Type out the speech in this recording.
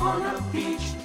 on a beach.